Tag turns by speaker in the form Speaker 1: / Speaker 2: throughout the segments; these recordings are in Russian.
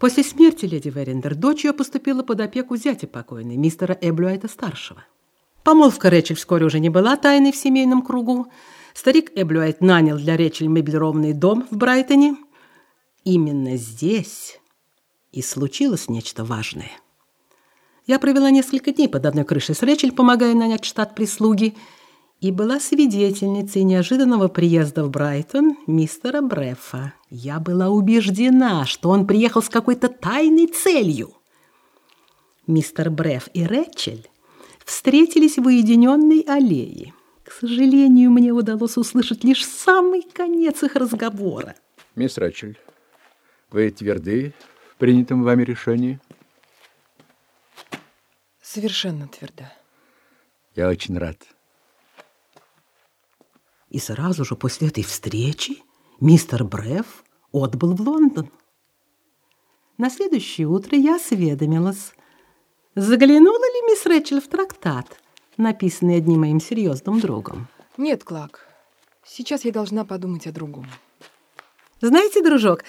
Speaker 1: После смерти леди Верендер дочь ее поступила под опеку зятя покойной, мистера Эблюайта-старшего. Помолвка Рэчель вскоре уже не была тайной в семейном кругу. Старик Эблюайт нанял для Рэчель меблированный дом в Брайтоне. Именно здесь и случилось нечто важное. Я провела несколько дней под одной крышей с Рэчель, помогая нанять штат прислуги, и была свидетельницей неожиданного приезда в Брайтон мистера Брефа. Я была убеждена, что он приехал с какой-то тайной целью. Мистер Бреф и Рэчель встретились в уединенной аллее. К сожалению, мне удалось услышать лишь самый конец их разговора.
Speaker 2: Мисс Рэчель, вы тверды в принятом вами решении?
Speaker 3: Совершенно тверда.
Speaker 2: Я очень рад.
Speaker 1: И сразу же после этой встречи мистер Бреф отбыл в Лондон. На следующее утро я осведомилась, заглянула ли мисс Рэчел в трактат, написанный одним моим серьезным другом.
Speaker 3: Нет, Клак, сейчас я должна подумать о другом.
Speaker 1: Знаете, дружок,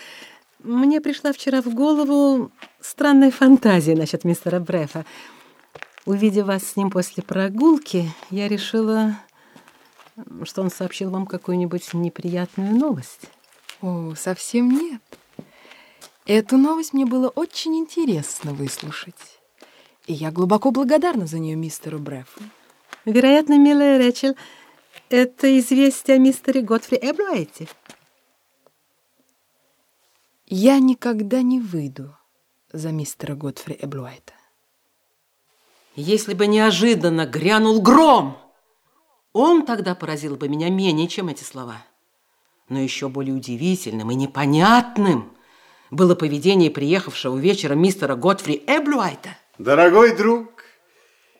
Speaker 1: мне пришла вчера в голову странная фантазия насчет мистера Брефа. Увидев вас с ним после прогулки, я решила, что он сообщил вам какую-нибудь неприятную новость.
Speaker 3: О, совсем нет. Эту новость мне было очень интересно выслушать. И я глубоко благодарна за нее мистеру Брефу.
Speaker 1: Вероятно, милая Рэчел, это известие о мистере Готфри Эблуэйте.
Speaker 3: Я никогда не выйду за мистера Готфри Эблуайта.
Speaker 1: Если бы неожиданно грянул гром, он тогда поразил бы меня менее, чем эти слова. Но еще более удивительным и непонятным было поведение приехавшего вечером мистера Готфри Эблуайта.
Speaker 4: Дорогой друг,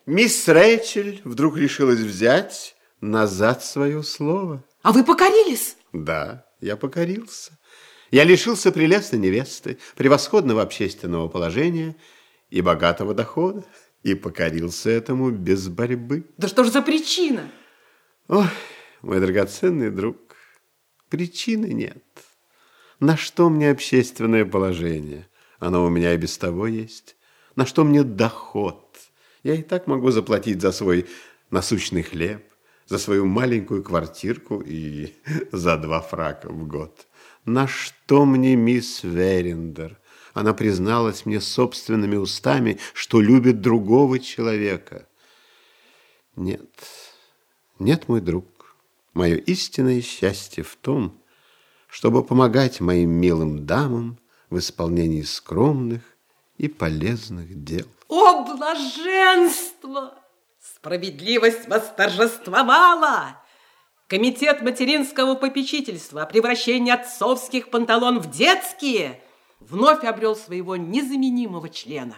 Speaker 4: мисс Рэйчель вдруг решилась взять назад свое слово.
Speaker 1: А вы покорились?
Speaker 4: Да, я покорился. Я лишился прелестной невесты, превосходного общественного положения и богатого дохода и покорился этому без борьбы.
Speaker 1: Да что же за причина?
Speaker 4: Ой, мой драгоценный друг, причины нет. На что мне общественное положение? Оно у меня и без того есть. На что мне доход? Я и так могу заплатить за свой насущный хлеб, за свою маленькую квартирку и за два фрака в год. На что мне мисс Верендер? Она призналась мне собственными устами, что любит другого человека. Нет, нет, мой друг, мое истинное счастье в том, чтобы помогать моим милым дамам в исполнении скромных и полезных дел.
Speaker 1: О, блаженство! Справедливость восторжествовала! Комитет материнского попечительства о превращении отцовских панталон в детские вновь обрел своего незаменимого члена.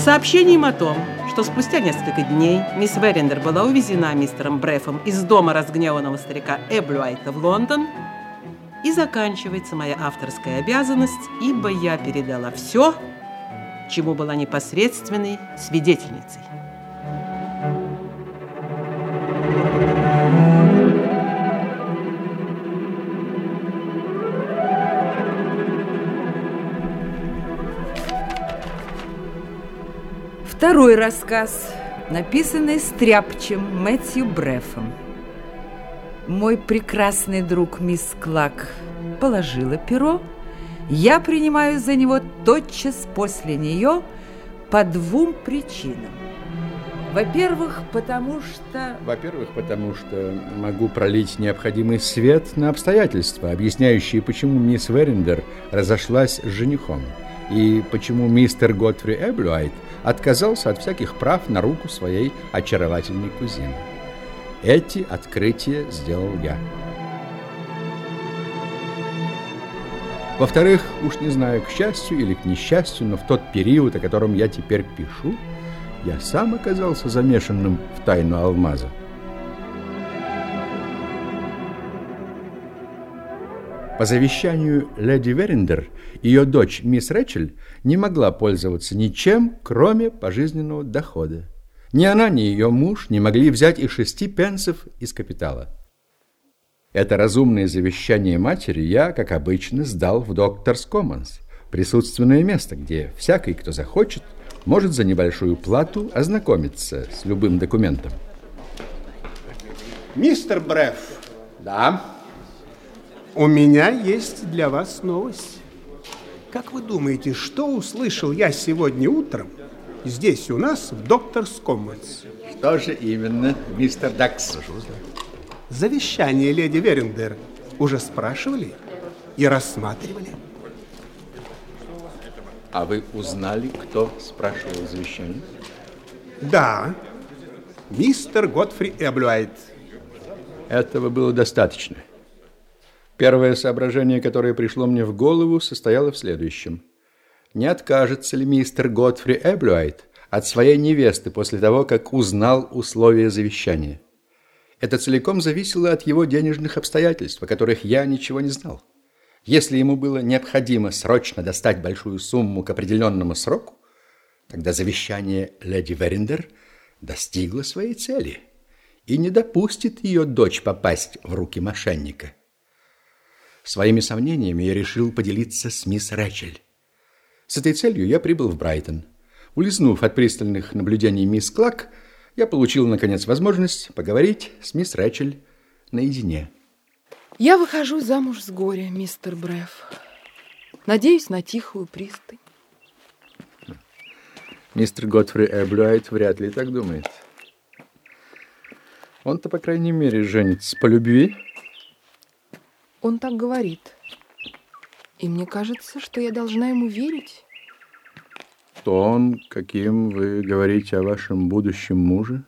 Speaker 1: Сообщением о том, что спустя несколько дней мисс Верендер была увезена мистером Брефом из дома разгневанного старика Эблюайта в Лондон, и заканчивается моя авторская обязанность, ибо я передала все, чему была непосредственной свидетельницей.
Speaker 5: Второй рассказ, написанный стряпчем Мэтью Брефом. Мой прекрасный друг мисс Клак положила перо. Я принимаю за него тотчас после нее по двум причинам. Во-первых, потому что...
Speaker 2: Во-первых, потому что могу пролить необходимый свет на обстоятельства, объясняющие, почему мисс Верендер разошлась с женихом и почему мистер Готфри Эблюайт отказался от всяких прав на руку своей очаровательной кузины. Эти открытия сделал я. Во-вторых, уж не знаю, к счастью или к несчастью, но в тот период, о котором я теперь пишу, я сам оказался замешанным в тайну алмаза. По завещанию леди Верендер, ее дочь мисс Рэчель не могла пользоваться ничем, кроме пожизненного дохода. Ни она, ни ее муж не могли взять и шести пенсов из капитала. Это разумное завещание матери я, как обычно, сдал в Докторс Commons, присутственное место, где всякий, кто захочет, может за небольшую плату ознакомиться с любым документом.
Speaker 6: Мистер Бреф.
Speaker 2: Да.
Speaker 6: У меня есть для вас новость. Как вы думаете, что услышал я сегодня утром здесь у нас в Докторс Commons?
Speaker 2: Что же именно, мистер Дакс?
Speaker 6: Завещание леди Верендер уже спрашивали и рассматривали.
Speaker 2: А вы узнали, кто спрашивал завещание?
Speaker 6: Да, мистер Готфри Эблюайт.
Speaker 2: Этого было достаточно. Первое соображение, которое пришло мне в голову, состояло в следующем. Не откажется ли мистер Готфри Эблюайт от своей невесты после того, как узнал условия завещания? Это целиком зависело от его денежных обстоятельств, о которых я ничего не знал. Если ему было необходимо срочно достать большую сумму к определенному сроку, тогда завещание леди Верендер достигло своей цели и не допустит ее дочь попасть в руки мошенника. Своими сомнениями я решил поделиться с мисс Рэчель. С этой целью я прибыл в Брайтон. Улизнув от пристальных наблюдений мисс Клак, я получил, наконец, возможность поговорить с мисс Рэчель наедине.
Speaker 3: Я выхожу замуж с горя, мистер Бреф. Надеюсь на тихую пристань.
Speaker 2: Мистер Готфри Эблюайт вряд ли так думает. Он-то, по крайней мере, женится по любви.
Speaker 3: Он так говорит. И мне кажется, что я должна ему верить.
Speaker 2: Тон, каким вы говорите о вашем будущем муже,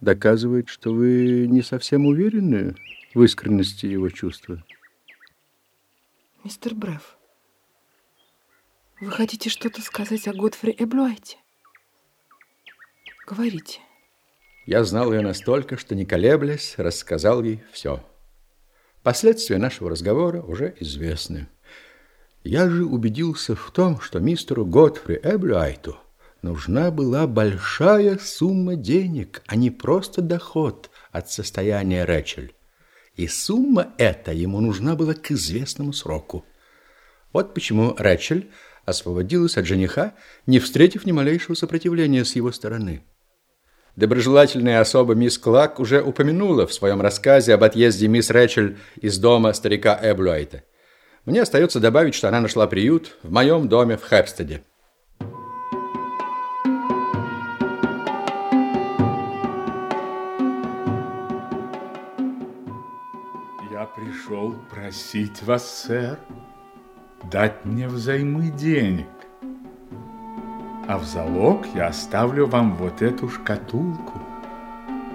Speaker 2: доказывает, что вы не совсем уверены в искренности его чувства.
Speaker 3: Мистер Бреф, вы хотите что-то сказать о Готфри Эблюайте? Говорите.
Speaker 2: Я знал ее настолько, что, не колеблясь, рассказал ей все. Последствия нашего разговора уже известны. Я же убедился в том, что мистеру Готфри Эблюайту нужна была большая сумма денег, а не просто доход от состояния Рэчель и сумма эта ему нужна была к известному сроку. Вот почему Рэчель освободилась от жениха, не встретив ни малейшего сопротивления с его стороны. Доброжелательная особа мисс Клак уже упомянула в своем рассказе об отъезде мисс Рэчель из дома старика Эблюайта. Мне остается добавить, что она нашла приют в моем доме в Хэпстеде.
Speaker 7: пришел просить вас, сэр, дать мне взаймы денег. А в залог я оставлю вам вот эту шкатулку,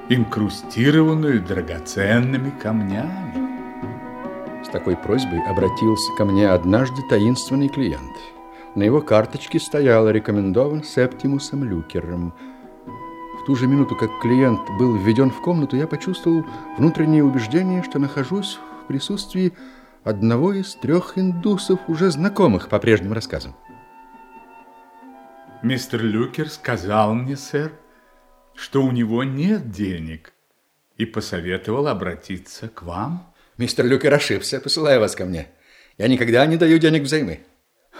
Speaker 7: инкрустированную драгоценными камнями.
Speaker 2: С такой просьбой обратился ко мне однажды таинственный клиент. На его карточке стояло рекомендован Септимусом Люкером – ту же минуту, как клиент был введен в комнату, я почувствовал внутреннее убеждение, что нахожусь в присутствии одного из трех индусов, уже знакомых по прежним рассказам.
Speaker 7: Мистер Люкер сказал мне, сэр, что у него нет денег и посоветовал обратиться к вам.
Speaker 2: Мистер Люкер ошибся, посылая вас ко мне. Я никогда не даю денег взаймы.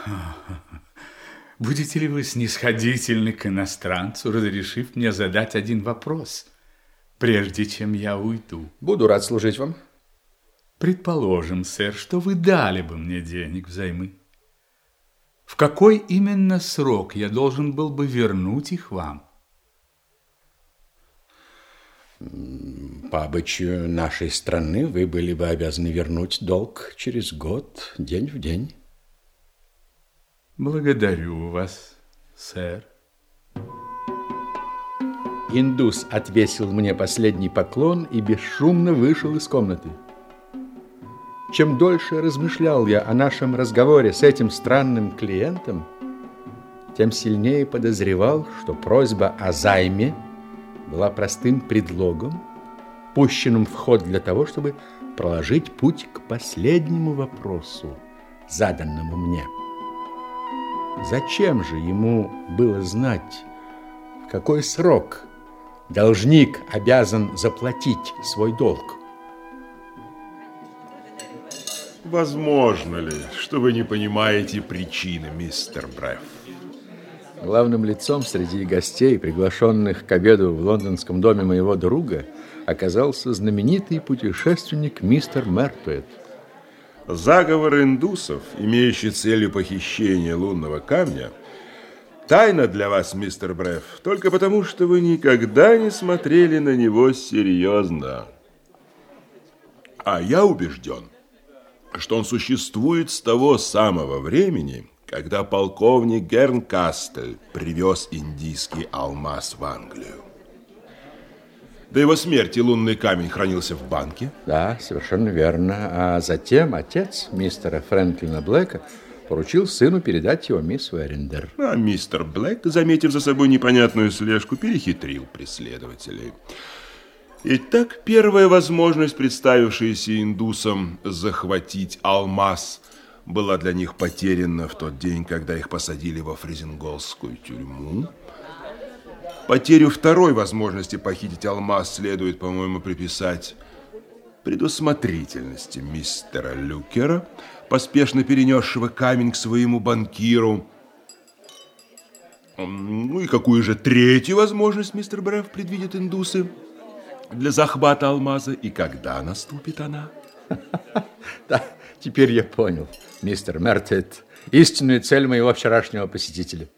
Speaker 7: Будете ли вы снисходительны к иностранцу, разрешив мне задать один вопрос, прежде чем я уйду?
Speaker 2: Буду рад служить вам.
Speaker 7: Предположим, сэр, что вы дали бы мне денег взаймы. В какой именно срок я должен был бы вернуть их вам?
Speaker 2: По обычаю нашей страны вы были бы обязаны вернуть долг через год, день в день.
Speaker 7: Благодарю вас, сэр.
Speaker 2: Индус отвесил мне последний поклон и бесшумно вышел из комнаты. Чем дольше размышлял я о нашем разговоре с этим странным клиентом, тем сильнее подозревал, что просьба о займе была простым предлогом, пущенным в ход для того, чтобы проложить путь к последнему вопросу, заданному мне. Зачем же ему было знать, в какой срок должник обязан заплатить свой долг?
Speaker 8: Возможно ли, что вы не понимаете причины, мистер Бреф?
Speaker 2: Главным лицом среди гостей, приглашенных к обеду в лондонском доме моего друга, оказался знаменитый путешественник мистер Мертуэт.
Speaker 8: Заговор индусов, имеющий целью похищения лунного камня, тайна для вас, мистер Бреф, только потому, что вы никогда не смотрели на него серьезно. А я убежден, что он существует с того самого времени, когда полковник Гернкастель привез индийский алмаз в Англию. До его смерти лунный камень хранился в банке.
Speaker 2: Да, совершенно верно. А затем отец мистера Фрэнклина Блэка поручил сыну передать его мисс Верендер.
Speaker 8: А мистер Блэк, заметив за собой непонятную слежку, перехитрил преследователей. Итак, первая возможность, представившаяся индусам захватить алмаз, была для них потеряна в тот день, когда их посадили во Фризинголскую тюрьму. Потерю второй возможности похитить алмаз следует, по-моему, приписать предусмотрительности мистера Люкера, поспешно перенесшего камень к своему банкиру. Ну и какую же третью возможность, мистер Бреф, предвидят индусы для захвата алмаза и когда наступит она?
Speaker 2: Да, теперь я понял, мистер Мертет, истинную цель моего вчерашнего посетителя –